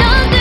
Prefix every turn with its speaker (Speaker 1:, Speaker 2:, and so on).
Speaker 1: の